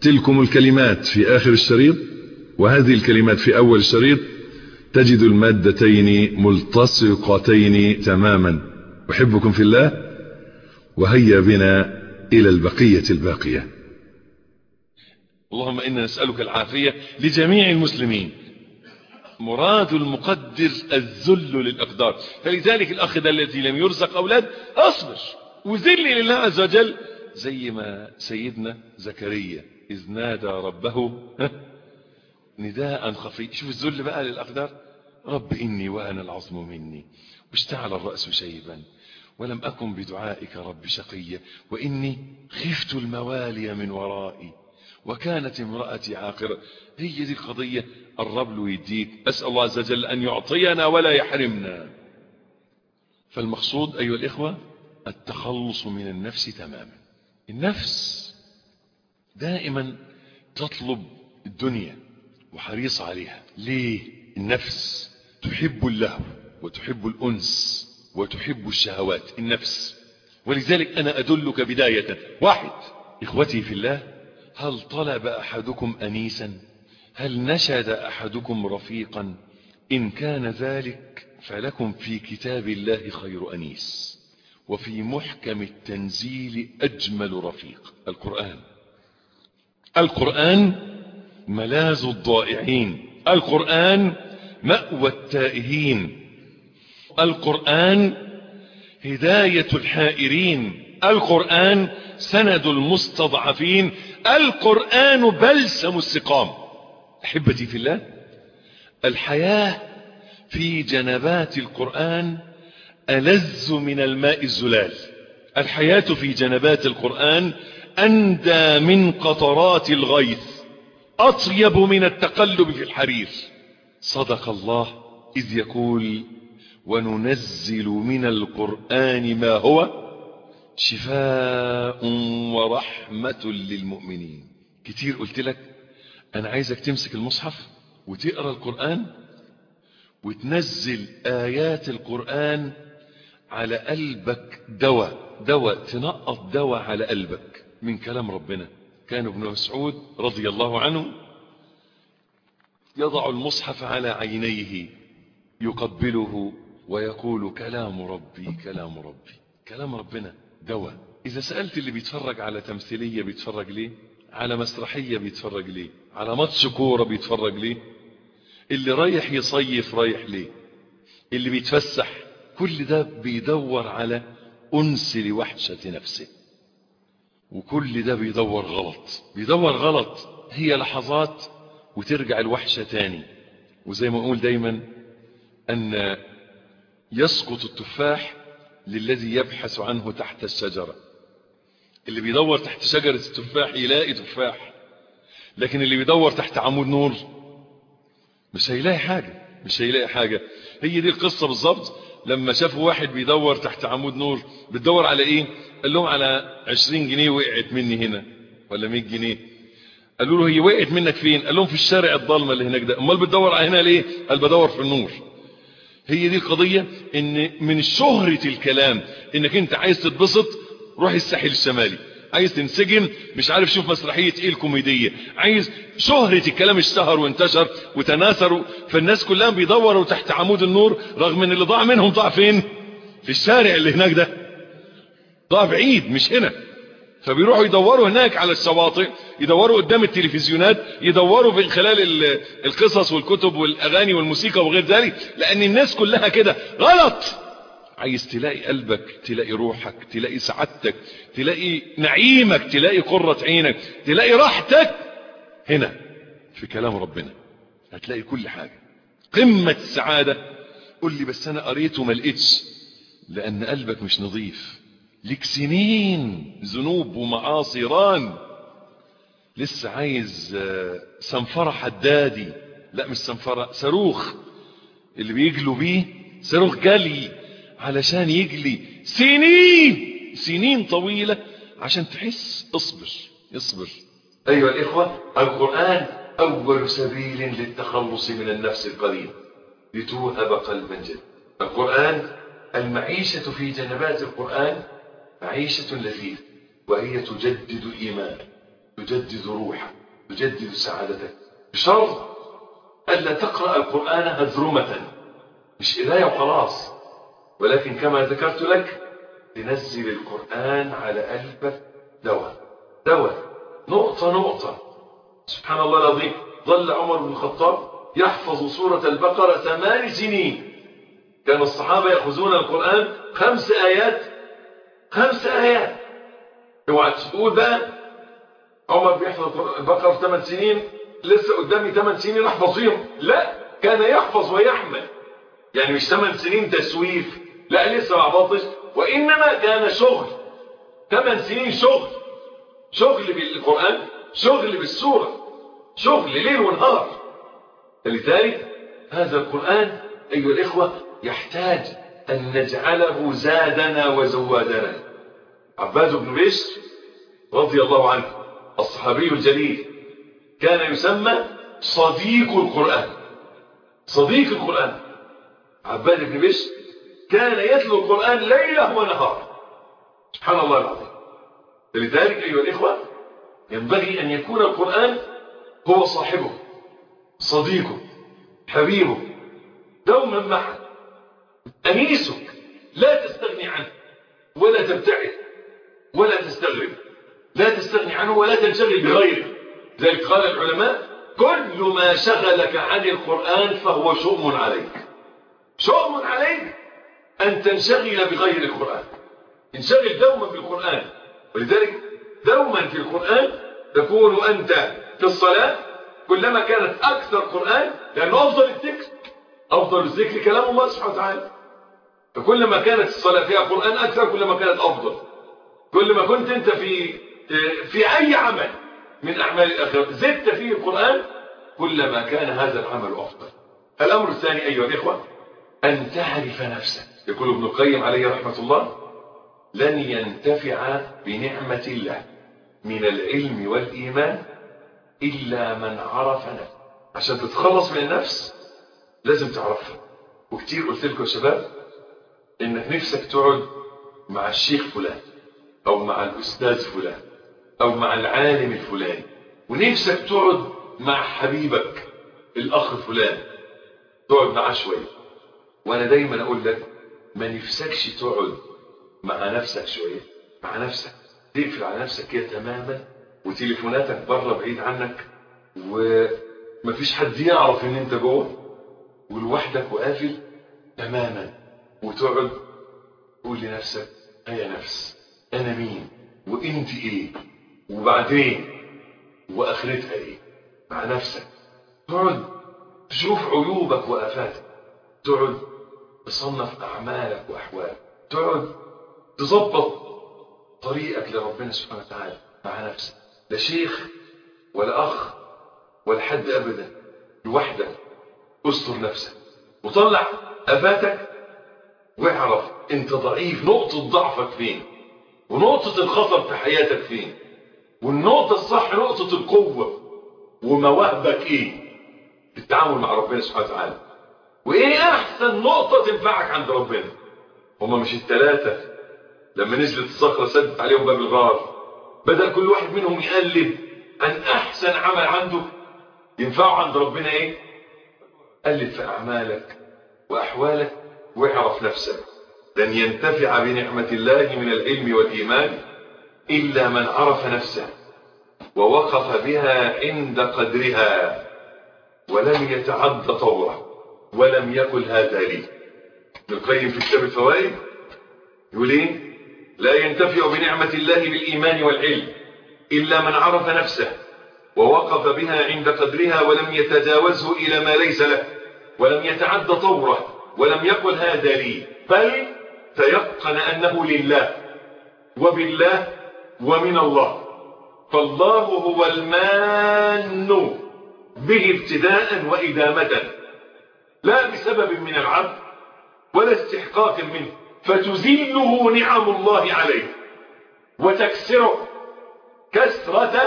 تلكم الكلمات في آخر الشريط وهذه الكلمات في أول الشريط تجد المادتين ملتصقتين تماما. أحبكم في الله وهيا بنا إلى البقية الباقية. اللهم إنا نسألك العافية لجميع المسلمين. مراد المقدر الذل للأقدار. فلذلك الأخ الذي لم يرزق أولاد أصبر. وذل لله عز وجل زي ما سيدنا زكريا. إذ نادى ربه نداء خفي. شوف الذل بقى للأقدار رب إني وأنا العظم مني واشتعل الرأس شيبا ولم أكن بدعائك رب شقيا وإني خفت الموالي من ورائي وكانت امرأتي عاقرة. هي دي القضية الرب له يديك. أسأل الله عز وجل أن يعطينا ولا يحرمنا. فالمقصود أيها الإخوة التخلص من النفس تماما. النفس دائما تطلب الدنيا وحريص عليها. ليه؟ النفس تحب اللهو وتحب الأنس وتحب الشهوات النفس. ولذلك أنا أدلك بداية. واحد إخوتي في الله هل طلب أحدكم أنيسا؟ هل نشد أحدكم رفيقا؟ إن كان ذلك فلكم في كتاب الله خير أنيس. وفي محكم التنزيل أجمل رفيق. القرآن. القرآن ملاذ الضائعين. القرآن مأوى التائهين. القرآن هداية الحائرين. القرآن سند المستضعفين. القرآن بلسم السقام. أحبتي في الله الحياة في جنبات القرآن ألذ من الماء الزلال. الحياة في جنبات القرآن أندى من قطرات الغيث أطيب من التقلب في الحرير. صدق الله إذ يقول وننزل من القرآن ما هو؟ شفاء ورحمة للمؤمنين. كتير قلت لك أنا عايزك تمسك المصحف وتقرأ القرآن وتنزل آيات القرآن على قلبك دواء. دواء تنقط دواء على قلبك. من كلام ربنا. كان ابن مسعود رضي الله عنه يضع المصحف على عينيه يقبله ويقول كلام ربي كلام ربي. كلام ربنا دواء. إذا سألت اللي بيتفرج على تمثيلية بيتفرج ليه؟ على مسرحية بيتفرج ليه؟ على ماتش كورة بيتفرج ليه؟ اللي رايح يصيف رايح ليه؟ اللي بيتفسح كل ده بيدور على أنس لوحشة نفسه. وكل ده بيدور غلط. بيدور غلط. هي لحظات وترجع الوحشة تاني. وزي ما أقول دايما أن يسقط التفاح للذي يبحث عنه تحت الشجرة. اللي بيدور تحت شجرة التفاح يلاقي تفاح. لكن اللي بيدور تحت عمود نور مش هيلاقي حاجة. مش هيلاقي حاجة. هي دي القصة بالظبط لما شافوا واحد بيدور تحت عمود نور بتدور على إيه؟ قال لهم على 20 جنيه وقعت مني هنا ولا 100 جنيه. قالوا له هي وقعت منك فين؟ قال لهم في الشارع الضلمة اللي هناك ده. أمال بتدور على هنا ليه؟ قال بدور في النور. هي دي القضية إن من شهرة الكلام إنك أنت عايز تتبسط روح الساحل الشمالي. عايز تنسجم مش عارف شوف مسرحية إيه الكوميدية. عايز شهرة الكلام اشتهر وانتشر وتناثروا فالناس كلها بيدوروا تحت عمود النور رغم إن اللي ضاع منهم ضاع فين؟ في الشارع اللي هناك ده. ضاع بعيد مش هنا. فبيروحوا يدوروا هناك على الشواطئ يدوروا قدام التلفزيونات يدوروا من خلال القصص والكتب والأغاني والموسيقى وغير ذلك لأن الناس كلها كده. غلط! عايز تلاقي قلبك تلاقي روحك تلاقي سعادتك تلاقي نعيمك تلاقي قرة عينك تلاقي راحتك هنا في كلام ربنا. هتلاقي كل حاجة. قمة السعادة. قل لي بس أنا قريت وما لقيتش لأن قلبك مش نظيف. لك سنين ذنوب ومعاصي. ران. لسه عايز صنفرة حدادي. لا مش صنفرة صاروخ. اللي بيجلوا بيه صاروخ جلي. علشان يجلي سنين سنين طويلة عشان تحس اصبر اصبر. أيها الإخوة القرآن أول سبيل للتخلص من النفس القديم لتوهب قلبا جديد القرآن المعيشة في جنبات القرآن معيشة لذيذة وهي تجدد الإيمان تجدد روحك تجدد سعادتك. بشرط ألا تقرأ القرآن هذرمة مش قراية وخلاص. ولكن كما ذكرت لك تنزل القرآن على قلبك دواء. دواء. نقطة نقطة. سبحان الله العظيم. ظل عمر بن الخطاب يحفظ سورة البقرة ثمان سنين. كان الصحابة يأخذون القرآن خمس آيات. خمس آيات. اوعى تقول بقى عمر بيحفظ البقرة ثمان سنين لسه قدامي ثمان سنين احفظ فيهم لا كان يحفظ ويحمل يعني مش ثمان سنين تسويف. لا لسه ما عبطش وإنما كان شغل ثمان سنين شغل شغل بالقرآن شغل بالسورة شغل ليل ونهار. لذلك هذا القرآن أيها الإخوة يحتاج أن نجعله زادنا وزوادنا. عباد بن بشر رضي الله عنه الصحابي الجليل كان يسمى صديق القرآن. صديق القرآن. عباد بن بشر كان يتلو القرآن ليلة ونهار. سبحان الله العظيم. لذلك أيها الإخوة ينبغي أن يكون القرآن هو صاحبه صديقه حبيبه دوما معه. أنيسك لا تستغني عنه ولا تبتعد ولا تستغرب. لا تستغني عنه ولا تنشغل بغيره. ذلك قال العلماء كل ما شغلك عن القرآن فهو شؤم عليك. شؤم عليك. أن تنشغل بغير القرآن. انشغل دوما بالقرآن ولذلك دوما في القرآن تكون أنت في الصلاة كلما كانت أكثر قرآن لأنه أفضل الذكر. أفضل الذكر كلام الله سبحانه وتعالى. فكلما كانت الصلاة فيها قرآن أكثر كلما كانت أفضل. كل ما كنت أنت في في أي عمل من أعمال الآخرة زدت فيه القرآن كلما كان هذا العمل أفضل. الأمر الثاني أيها الإخوة أن تعرف نفسك. يقول ابن القيم عليه رحمة الله لن ينتفع بنعمة الله من العلم والإيمان إلا من عرف نفسه عشان تتخلص من النفس لازم تعرفها وكتير قلت لكم يا شباب إنك نفسك تقعد مع الشيخ فلان أو مع الأستاذ فلان أو مع العالم الفلاني ونفسك تقعد مع حبيبك الأخ فلان تقعد معاه شوية. وأنا دايما أقول لك ما نفسكش تقعد مع نفسك شوية مع نفسك. تقفل على نفسك كده تماما وتليفوناتك بره بعيد عنك ومفيش حد يعرف إن أنت جوه ولوحدك وقافل تماما. وتقعد تقول لنفسك يا نفس أنا مين؟ وأنت إيه؟ وبعدين؟ وآخرتها إيه؟ مع نفسك. تقعد تشوف عيوبك وآفاتك. تقعد تصنف أعمالك وأحوالك. تقعد تظبط طريقك لربنا سبحانه وتعالى مع نفسك. لا شيخ ولا أخ ولا حد ابدا. لوحدك. استر نفسك. وطلع افاتك واعرف أنت ضعيف. نقطة ضعفك فين؟ ونقطة الخطر في حياتك فين؟ والنقطة الصح نقطة القوة. ومواهبك إيه؟ في التعامل مع ربنا سبحانه وتعالى. وايه أحسن نقطة تنفعك عند ربنا. هما مش الثلاثة لما نزلت الصخرة سدت عليهم باب الغار. بدأ كل واحد منهم يقلب عن أحسن عمل عنده ينفعه عند ربنا إيه؟ قلب في أعمالك وأحوالك واعرف نفسك. لن ينتفع بنعمة الله من العلم والإيمان إلا من عرف نفسه ووقف بها عند قدرها ولم يتعد طوره. ولم يقل هذا لي. ابن القيم في كتاب الفوائد يقول إيه؟ لا ينتفع بنعمة الله بالإيمان والعلم إلا من عرف نفسه ووقف بها عند قدرها ولم يتجاوزه إلى ما ليس له ولم يتعد طوره ولم يقل هذا لي. بل تيقن أنه لله وبالله ومن الله. فالله هو المان به ابتداء وإدامة. لا بسبب من العبد ولا استحقاق منه فتزيله نعم الله عليه وتكسره كسرة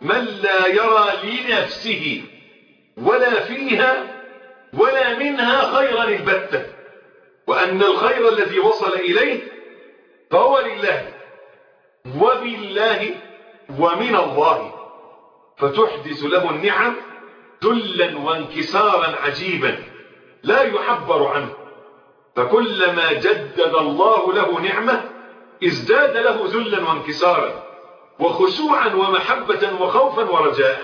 من لا يرى لنفسه ولا فيها ولا منها خيرا البتة. وأن الخير الذي وصل إليه فهو لله وبالله ومن الله فتحدث له النعم ذلا وانكسارا عجيبا لا يعبر عنه. فكلما جدد الله له نعمة ازداد له ذلا وانكسارا وخشوعا ومحبة وخوفا ورجاء.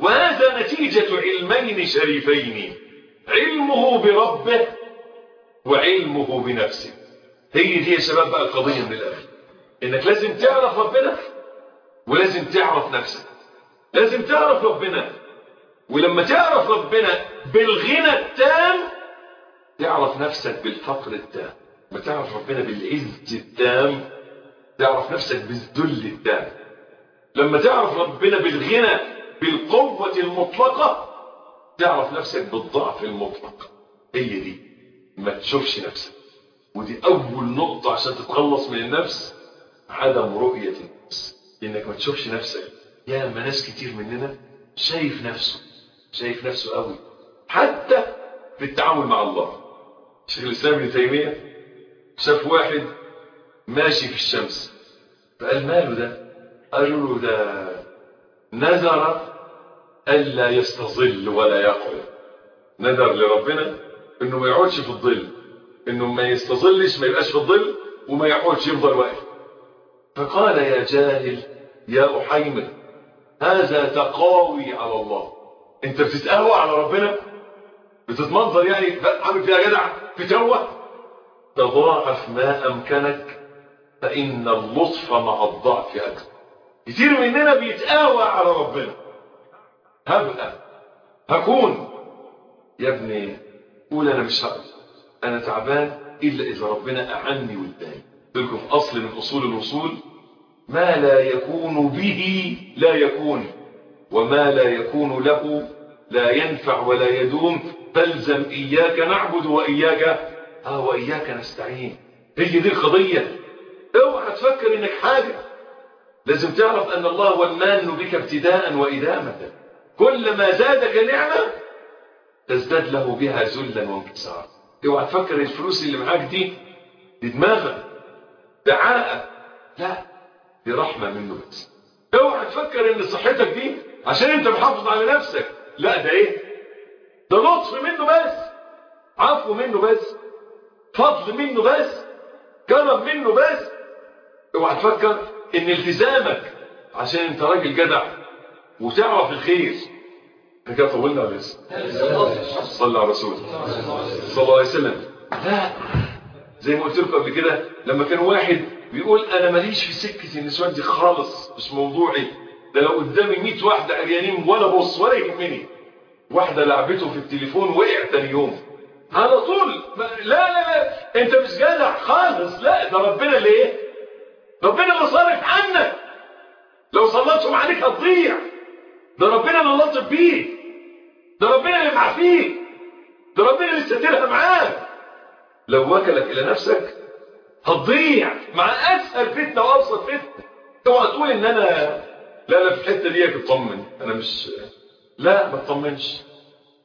وهذا نتيجة علمين شريفين علمه بربه وعلمه بنفسه. هي دي يا شباب بقى القضية من الآخر. إنك لازم تعرف ربنا ولازم تعرف نفسك. لازم تعرف ربنا ولما تعرف ربنا بالغنى التام تعرف نفسك بالفقر التام. ما تعرف ربنا بالعز التام تعرف نفسك بالذل التام. لما تعرف ربنا بالغنى بالقوة المطلقة تعرف نفسك بالضعف المطلق. هي دي. ما تشوفش نفسك. ودي أول نقطة عشان تتخلص من النفس عدم رؤية النفس. إنك ما تشوفش نفسك. يا ما ناس كتير مننا شايف نفسه. شايف نفسه قوي. حتى في التعامل مع الله. شيخ الإسلام ابن تيمية شاف واحد ماشي في الشمس. فقال ماله ده؟ قالوا له ده نذر ألا يستظل ولا يقعد. نذر لربنا إنه ما يقعدش في الظل. إنه ما يستظلش ما يبقاش في الظل وما يقعدش يفضل واقف. فقال يا جاهل يا أحيمر هذا تقاوي على الله. انت بتتقهوى على ربنا؟ بتتمنظر يعني؟ عامل فيها جدع توه تضاعف ما أمكنك؟ فإن اللطف مع الضعف أكثر كتير مننا بيتقاوى على ربنا. هبقى. هكون. يا ابني قول أنا مش هقدر. أنا تعبان إلا إذا ربنا أعني واداني لكم في أصل من أصول الوصول. ما لا يكون به لا يكون. وما لا يكون له لا ينفع ولا يدوم فالزم إياك نعبد وإياك آه وإياك نستعين. هي دي القضية. اوعى تفكر إنك حاجة. لازم تعرف أن الله هو المان بك ابتداء وإدامة. كلما زادك نعمة تزداد له بها ذلا وانكسارا. اوعى تفكر الفلوس اللي معاك دي دي دماغك دعاء لا دي رحمة منه بس. اوعى تفكر إن صحتك دي عشان انت محافظ على نفسك. لا ده إيه؟ ده لطف منه بس. عفو منه بس. فضل منه بس. كرم منه بس. اوعى تفكر ان التزامك عشان انت راجل جدع وتعرف الخير. إحنا كده طولنا ولا لسه؟ صلى على رسول صلى الله عليه وسلم. لا زي ما قلت لكم قبل كده لما كان واحد بيقول أنا ماليش في سكة النسوان دي خالص مش موضوعي. ده لو قدامي 100 واحدة عريانين ولا بص ولا يهمني واحدة لعبته في التليفون وقع تاني يوم. على طول. لا لا لا. أنت مش جدع خالص. لا ده ربنا إيه ربنا اللي صارف عنك لو صلتهم عليك هتضيع. ده ربنا اللي لطف بيك ده ربنا اللي معافيك ده ربنا اللي سترها معاك. لو وكلك إلى نفسك هتضيع. مع أسهل فتنة وأبسط فتنة. اوعى تقول إن أنا لا لا في الحتة دي اطمن أنا مش لا ما تطمنش.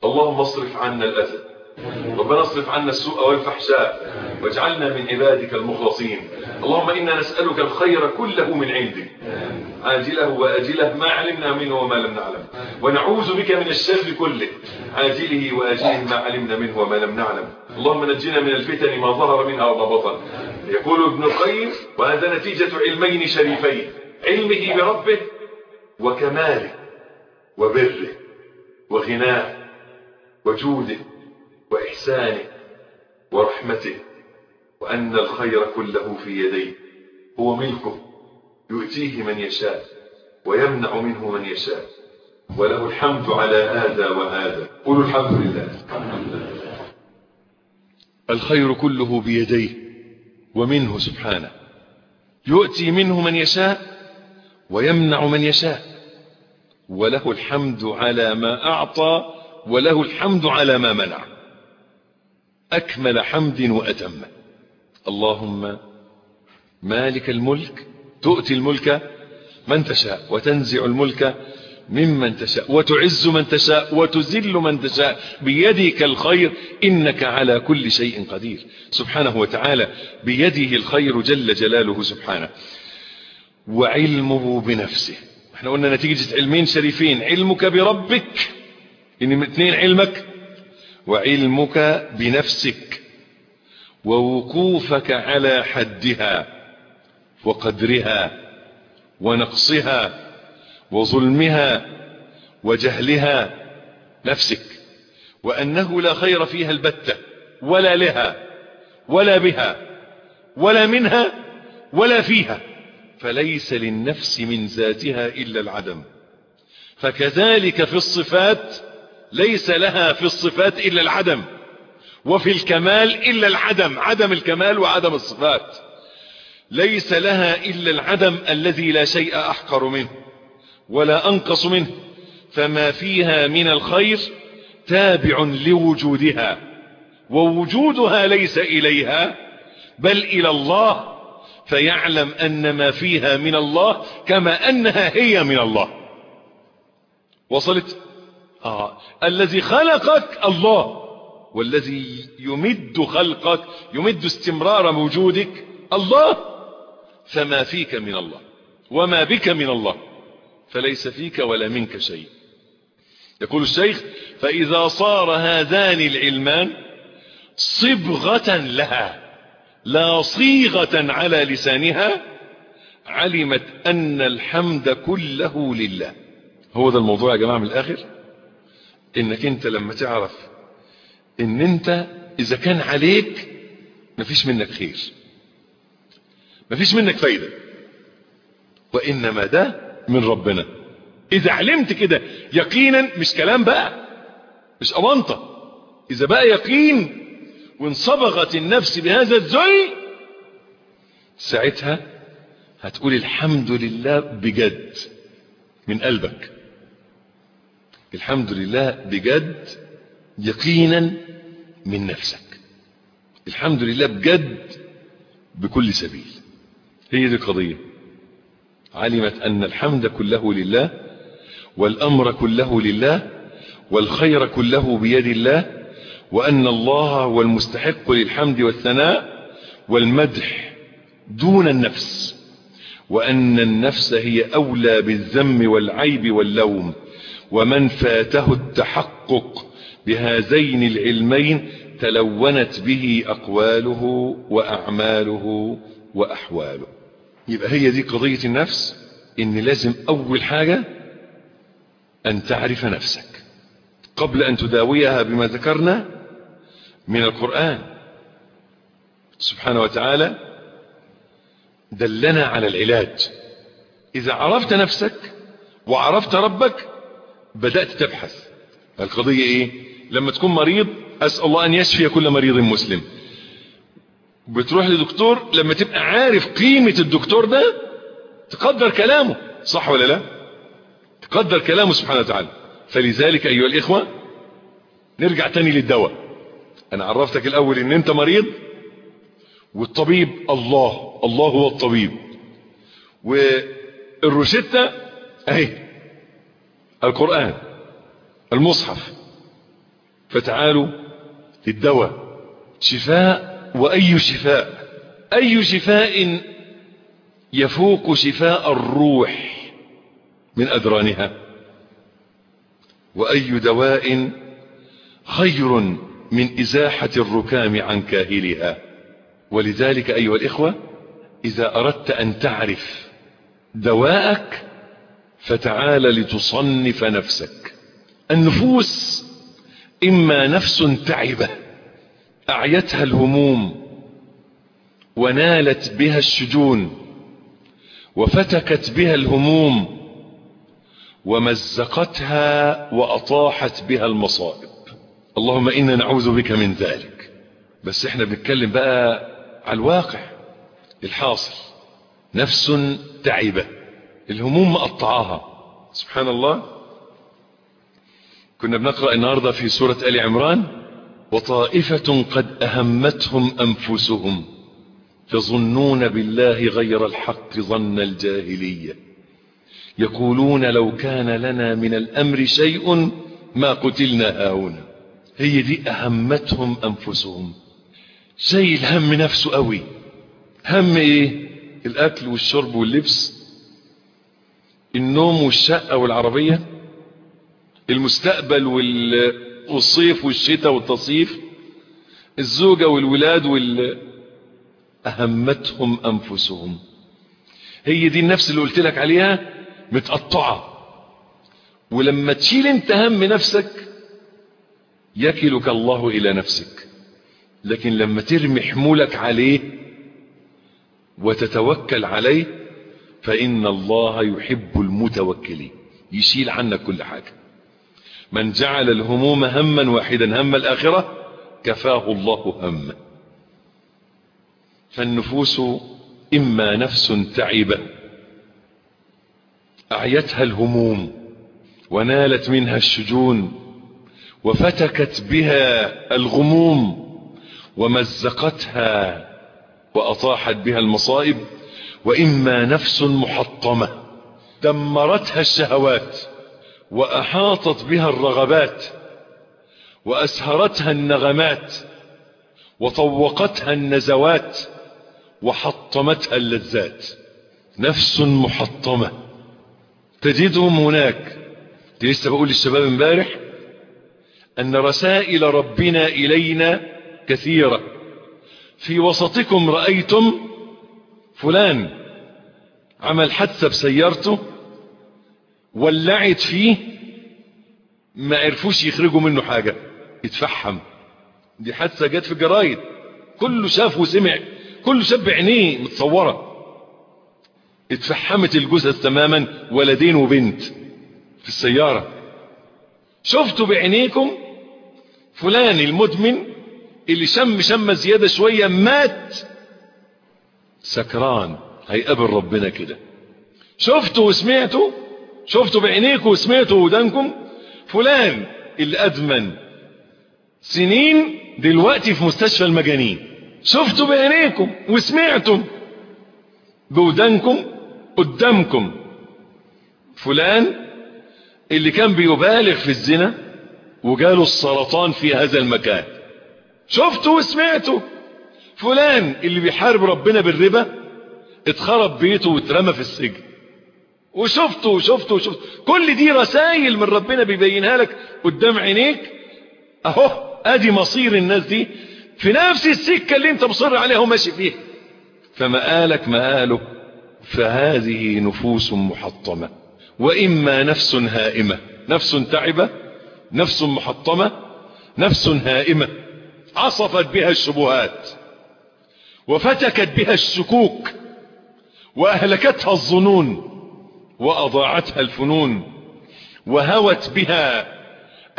اللهم اصرف عنا الاذى ربنا اصرف عنا السوء والفحشاء. واجعلنا من عبادك المخلصين. اللهم إنا نسألك الخير كله من عندك. عاجله وآجله ما علمنا منه وما لم نعلم. ونعوذ بك من الشر كله. عاجله وآجله ما علمنا منه وما لم نعلم. اللهم نجنا من الفتن ما ظهر منها وما بطن. يقول ابن القيم وهذا نتيجة علمين شريفين. علمه بربه وكماله وبره وغناه وجوده وإحسانه ورحمته وأن الخير كله في يديه. هو ملكه يؤتيه من يشاء ويمنع منه من يشاء. وله الحمد على هذا وهذا. قولوا الحمد لله. الخير كله بيديه ومنه سبحانه. يؤتي منه من يشاء ويمنع من يشاء. وله الحمد على ما أعطى وله الحمد على ما منع. أكمل حمد وأتم. اللهم مالك الملك تؤتي الملك من تشاء وتنزع الملك ممن تشاء وتعز من تشاء وتذل من تشاء. بيدك الخير إنك على كل شيء قدير. سبحانه وتعالى بيده الخير جل جلاله سبحانه. وعلمه بنفسه. إحنا قلنا نتيجة علمين شريفين. علمك بربك. ان اثنين علمك وعلمك بنفسك. ووقوفك على حدها وقدرها ونقصها وظلمها وجهلها نفسك. وأنه لا خير فيها البتة ولا لها ولا بها ولا منها ولا فيها. فليس للنفس من ذاتها إلا العدم. فكذلك في الصفات ليس لها في الصفات إلا العدم وفي الكمال إلا العدم عدم الكمال وعدم الصفات. ليس لها إلا العدم الذي لا شيء أحقر منه ولا أنقص منه فما فيها من الخير تابع لوجودها ووجودها ليس إليها بل إلى الله فيعلم أن ما فيها من الله كما أنها هي من الله. وصلت؟ آه. الذي خلقك الله والذي يمد خلقك يمد استمرار وجودك الله فما فيك من الله وما بك من الله فليس فيك ولا منك شيء. يقول الشيخ فإذا صار هذان العلمان صبغة لها. لا صيغة على لسانها علمت أن الحمد كله لله. هو ده الموضوع يا جماعة من الآخر؟ إنك أنت لما تعرف إن أنت إذا كان عليك مفيش منك خير. مفيش منك فايدة. وإنما ده من ربنا. إذا علمت كده يقينا مش كلام بقى مش أمانطة إذا بقى يقين وانصبغت النفس بهذا الذل ساعتها هتقول الحمد لله بجد من قلبك. الحمد لله بجد يقينا من نفسك. الحمد لله بجد بكل سبيل. هي دي القضية. علمت أن الحمد كله لله والأمر كله لله والخير كله بيد الله وأن الله هو المستحق للحمد والثناء والمدح دون النفس وأن النفس هي أولى بالذم والعيب واللوم ومن فاته التحقق بهذين العلمين تلونت به أقواله وأعماله وأحواله. يبقى هي دي قضية النفس إن لازم أول حاجة أن تعرف نفسك. قبل أن تداويها بما ذكرنا من القرآن. سبحانه وتعالى دلنا على العلاج. إذا عرفت نفسك وعرفت ربك بدأت تبحث. القضية إيه؟ لما تكون مريض أسأل الله أن يشفي كل مريض مسلم. بتروح لدكتور لما تبقى عارف قيمة الدكتور ده تقدر كلامه. صح ولا لا؟ تقدر كلامه سبحانه وتعالى. فلذلك أيها الإخوة نرجع تاني للدواء. أنا عرفتك الأول إن أنت مريض والطبيب الله الله هو الطبيب. والروشتة أهي القرآن المصحف. فتعالوا للدواء. شفاء وأي شفاء؟ أي شفاء يفوق شفاء الروح من أدرانها؟ وأي دواء خير من إزاحة الركام عن كاهلها. ولذلك أيها الإخوة إذا أردت أن تعرف دواءك فتعال لتصنف نفسك. النفوس إما نفس تعبة أعيتها الهموم ونالت بها الشجون وفتكت بها الهموم ومزقتها وأطاحت بها المصائب. اللهم إنا نعوذ بك من ذلك. بس إحنا بنتكلم بقى على الواقع الحاصل. نفس تعبة. الهموم مقطعاها. سبحان الله كنا بنقرأ النهاردة في سورة آل عمران وطائفة قد أهمتهم أنفسهم يظنون بالله غير الحق ظن الجاهلية. يقولون لو كان لنا من الأمر شيء ما قتلنا هاهنا. هي دي أهمتهم أنفسهم. شيء الهم نفسه قوي. هم إيه؟ الأكل والشرب واللبس. النوم والشقة والعربية. المستقبل والصيف والشتاء والتصيف. الزوجة والولاد وال أهمتهم أنفسهم. هي دي النفس اللي قلت لك عليها متقطعة. ولما تشيل أنت هم نفسك يكلك الله إلى نفسك. لكن لما ترمي حمولك عليه وتتوكل عليه فإن الله يحب المتوكلين. يشيل عنك كل حاجة. من جعل الهموم هما واحدا هم الآخرة كفاه الله همه فالنفوس إما نفس تعبة أعيتها الهموم ونالت منها الشجون وفتكت بها الغموم ومزقتها وأطاحت بها المصائب وإما نفس محطمة دمرتها الشهوات وأحاطت بها الرغبات وأسهرتها النغمات وطوقتها النزوات وحطمتها اللذات. نفس محطمة. تجدهم هناك. لسه بقول للشباب امبارح أن رسائل ربنا إلينا كثيرة. في وسطكم رأيتم فلان عمل حادثة بسيارته ولعت فيه ما عرفوش يخرجوا منه حاجة. يتفحم. دي حادثة جت في الجرايد كله شاف وسمع كله شاف بعينيه متصورة. اتفحمت الجثث تماما ولدين وبنت في السيارة. شفتوا بعينيكم؟ فلان المدمن اللي شم شم زيادة شوية مات. سكران هيقابل ربنا كده. شفتوا وسمعتوا؟ شفتوا بعينيكم وسمعتوا ودانكم؟ فلان اللي أدمن سنين دلوقتي في مستشفى المجانين. شفتوا بعينيكم وسمعتم بودانكم قدامكم؟ فلان اللي كان بيبالغ في الزنا وجاله السرطان في هذا المكان. شفتوا وسمعتوا. فلان اللي بيحارب ربنا بالربا اتخرب بيته واترمى في السجن. وشفته وشفته وشفته كل دي رسائل من ربنا بيبينها لك قدام عينيك. أهو أدي مصير الناس دي. في نفس السكة اللي أنت مصر عليها وماشي فيها. فمآلك مآله فهذه نفوس محطمة. وإما نفس هائمة. نفس تعبة نفس محطمة نفس هائمة عصفت بها الشبهات وفتكت بها الشكوك وأهلكتها الظنون وأضاعتها الفنون وهوت بها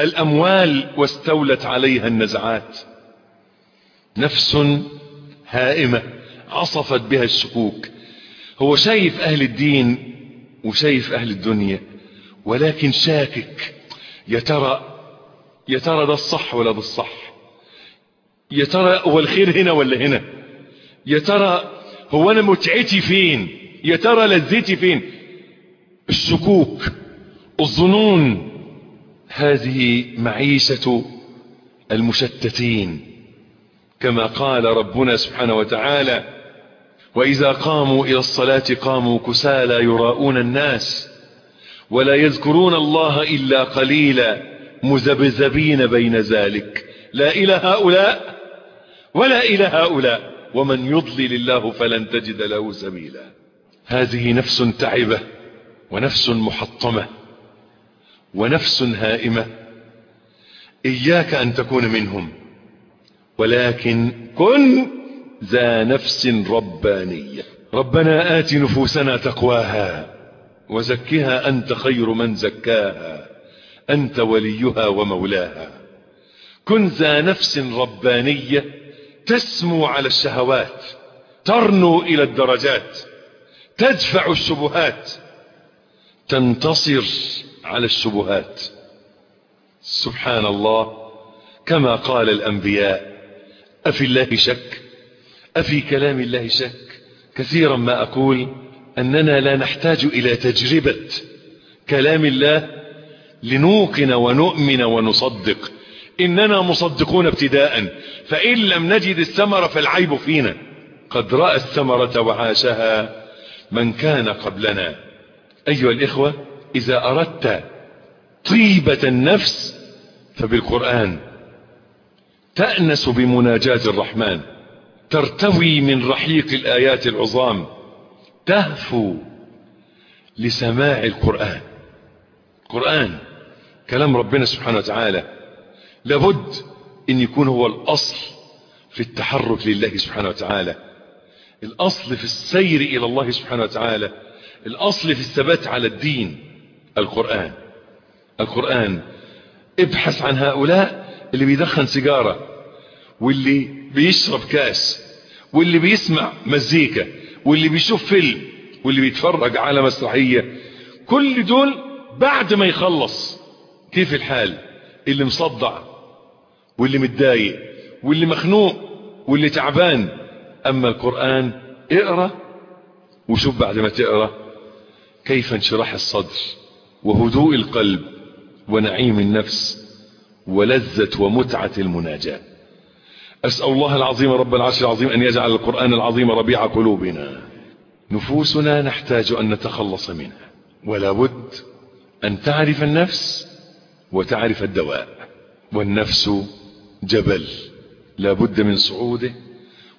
الأموال واستولت عليها النزعات. نفس هائمة عصفت بها الشكوك. هو شايف أهل الدين وشايف أهل الدنيا ولكن شاكك يا ترى يا ترى ده الصح ولا ده الصح؟ يا ترى هو الخير هنا ولا هنا؟ يا ترى هو أنا متعتي فين؟ يا ترى لذتي فين؟ الشكوك الظنون هذه معيشة المشتتين كما قال ربنا سبحانه وتعالى وإذا قاموا إلى الصلاة قاموا كسالى يراءون الناس. ولا يذكرون الله إلا قليلا مذبذبين بين ذلك. لا إلى هؤلاء ولا إلى هؤلاء. ومن يضلل الله فلن تجد له سبيلا. هذه نفس تعبة ونفس محطمة ونفس هائمة. إياك أن تكون منهم ولكن كن ذا نفس ربانية. ربنا آت نفوسنا تقواها. وزكها أنت خير من زكاها أنت وليها ومولاها. كن ذا نفس ربانية تسمو على الشهوات ترنو إلى الدرجات تدفع الشبهات تنتصر على الشبهات. سبحان الله كما قال الأنبياء أفي الله شك؟ أفي كلام الله شك؟ كثيرا ما أقول أننا لا نحتاج إلى تجربة كلام الله لنوقن ونؤمن ونصدق. إننا مصدقون ابتداء فإن لم نجد الثمرة فالعيب فينا. قد رأى الثمرة وعاشها من كان قبلنا. أيها الإخوة إذا أردت طيبة النفس فبالقرآن. تأنس بمناجاة الرحمن. ترتوي من رحيق الآيات العظام. تهفو لسماع القرآن. القرآن كلام ربنا سبحانه وتعالى لابد إن يكون هو الأصل في التحرك لله سبحانه وتعالى. الأصل في السير إلى الله سبحانه وتعالى. الأصل في الثبات على الدين. القرآن. القرآن ابحث عن هؤلاء اللي بيدخن سيجارة واللي بيشرب كاس واللي بيسمع مزيكا. واللي بيشوف فيلم واللي بيتفرج على مسرحية كل دول بعد ما يخلص كيف الحال؟ اللي مصدع واللي متضايق واللي مخنوق واللي تعبان. أما القرآن اقرأ وشوف بعد ما تقرأ كيف انشراح الصدر وهدوء القلب ونعيم النفس ولذة ومتعة المناجاة. أسأل الله العظيم رب العرش العظيم أن يجعل القرآن العظيم ربيع قلوبنا. نفوسنا نحتاج أن نتخلص منها. ولا بد أن تعرف النفس وتعرف الدواء. والنفس جبل. لا بد من صعوده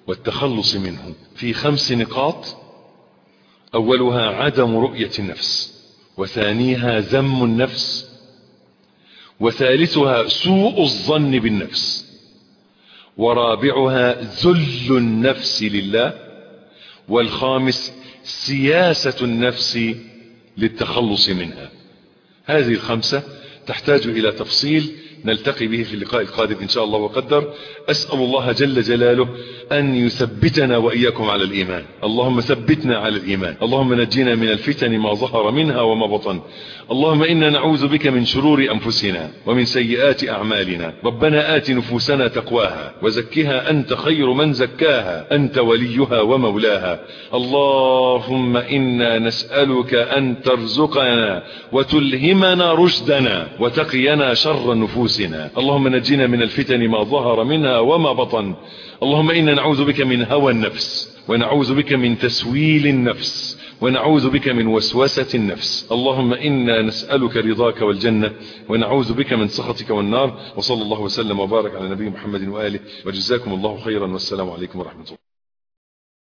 والتخلص منه. في خمس نقاط أولها عدم رؤية النفس وثانيها ذم النفس وثالثها سوء الظن بالنفس. ورابعها ذل النفس لله والخامس سياسة النفس للتخلص منها. هذه الخمسة تحتاج إلى تفصيل نلتقي به في اللقاء القادم إن شاء الله وقدر. أسأل الله جل جلاله أن يثبتنا وإياكم على الإيمان. اللهم ثبتنا على الإيمان. اللهم نجينا من الفتن ما ظهر منها وما بطن. اللهم إنا نعوذ بك من شرور أنفسنا ومن سيئات أعمالنا. ربنا آت نفوسنا تقواها وزكها أنت خير من زكاها. أنت وليها ومولاها. اللهم إنا نسألك أن ترزقنا وتلهمنا رشدنا وتقينا شر نفوسنا اللهم نجينا من الفتن ما ظهر منها وما بطن. اللهم إنا نعوذ بك من هوى النفس ونعوذ بك من تسويل النفس ونعوذ بك من وسوسة النفس. اللهم إنا نسألك رضاك والجنة ونعوذ بك من سخطك والنار. وصلى الله وسلم وبارك على نبي محمد وآله. وجزاكم الله خيرا. والسلام عليكم ورحمة الله.